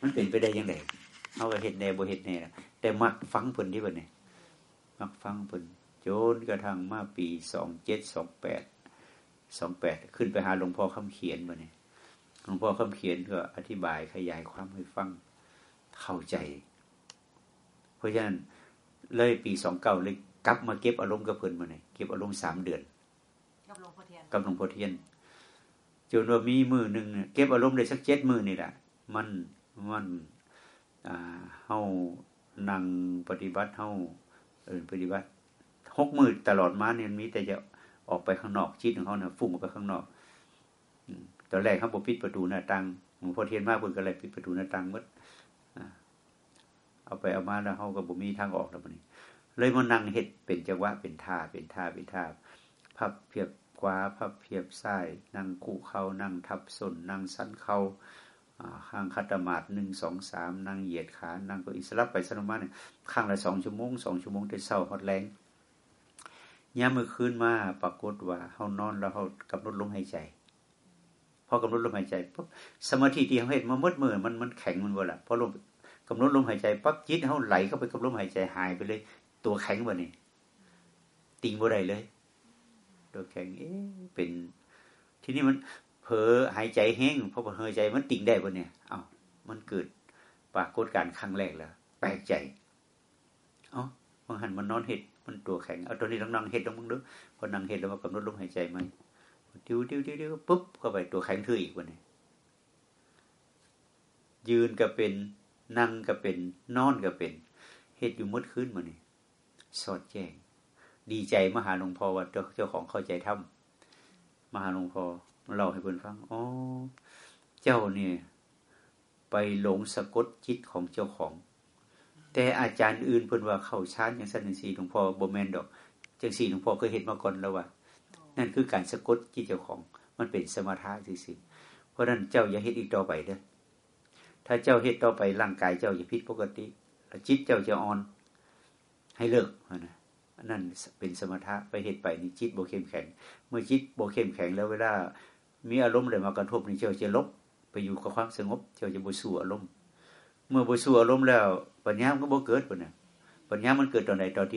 มันเป็นไปได้ยังไงเขาก็เห็นแน่บ่เห็นแน่แต่มักฟังเพิ่นที่บ่เนี่ยมักฟังเพิ่นโจนกระทั่งมาปีสองเจ็ดสองแปดสองแปดขึ้นไปหาหลวงพ่อคำเขียนบ่เนี่ยหลวงพ่อคำเขียนก็อธิบายขยายความให้ฟังเข้าใจ เพราะฉะนั้นเลยปีสองเก้าเลยกลับมาเก็บอารมณ์กับเพิ่นมาเนี่ยเก็บอารมณ์สามเดือนกับหลวงพ่อเทียนกับหลวงพ่อเทียนจนว่ามีมือหนึ่งเนี่ยเก็บอารมณ์ได้สักเจ็ดมือนี่แหละมัน มันอ่าเฮานั่งปฏิบัติเฮาเออปฏิบัติหกมือตลอดมาเนี่ยมีแต่จะออกไปข้างนอกจิตของเขาเนี่ยฟุ้งออกไปข้างนอกตอนแรกเขาบอกปิดประตูหน้าต่างหลวงพ่อเทียนมากเพิ่นก็เลยปิดประตูหน้าต่างหมดเอาไปเอามาแล้วเขาก็บ่มีทางออกแล้วบัดนี้เลยมานั่งเฮ็ดเป็นจังหวะเป็นท่าเป็นท่าเป็นท่าพับเพียบขวาพับเพียบซ้าย นั่งคู่เขานั่งทับส้นนั่งสันเขา่า ข้างคัตมาดหนึ่งสองสามนั่งเหยียดขานั่งก็อิสระไปสลับมาเนี่ยข้างละสองชั่วโมงสองชั่วโมงแต่เช้าฮอดแรงยามมือคืนมาปรากฏว่าเฮานอนแล้วเฮากำหนดลมหายใจพอกำหนดลมหายใจปุ๊บสมาธิที่เฮาเฮ็ดมาหมดมือมันมันแข็งมันบ่ล่ะพอลมกำหนดลมหายใจปั๊บจิตเฮาไหลเข้าไปกับลมหายใจหายไปเลย ตัวแข็งบ่นี่ติงบ่ได้เลย ตัวแข็งเอ๊ะเป็น ทีนี้มัน ผลอหายใจแห้งเพราะว่าหายใจมันติ่งได้บ่เนี่ยเอ้ามันเกิดปรากฏการณ์ครั้งแรกแล้ว แปลกใจ เอ้าบางหันมันนอนเห็ดมันตัวแข็งเอาตัวนี้ต้องนั่งเห็ดต้องมึงดูพอนั่งเห็ดแล้วมากำหนดลมหายใจไหมดิ้วดิ้วดิ้วดิ้วปุ๊บเข้าไปตัวแข็งทื่ออีกวันนี้ยืนก็เป็นนั่งก็เป็นนอนก็เป็นเห็ดอยู่มืดคืนมานี่สอดแจ้ง ดีใจมหาหลวงพ่อว่าเจ้าเจ้าของเข้าใจธรรมมหาหลวงพ่อ มาเล่าให้เพื่อนฟังอ๋อเจ้าเนี่ยไปหลงสะกดจิตของเจ้าของ แต่อาจารย์อื่นเพิ่อนว่าเข้าชานอย่างสั้นอย่างสี่หลวงพ่อบ่แมนดอกจังสี่หลวงพ่อเคยเห็นมาก่อนแล้วว่า นั่นคือการสะกดจิตเจ้าของ มันเป็นสมถะสิเพราะนั้นเจ้าอย่าเฮ็ดอีกต่อไปเด้อถ้าเจ้าเฮ็ดต่อไปร่างกายเจ้าจะผิดปกติแล้วจิตเจ้าจะอ่อน ให้เลิกนะนั่นเป็นสมถะไปเหตุไปนี่จิตโบเข้มแข็ง เมื่อจิตโบเข้มแข็งแล้วเวลา มีอารมณ์อะไรมากระทบนี่เจ้าจะลบไปอยู่กับความสงบ เจ้าจะบสู้อารมณ์ เมื่อบสู้อารมณ์แล้ว ปัญญามันก็บ่เกิดปะเนี่ยปัญญามันเกิดตอนไหนตอนที่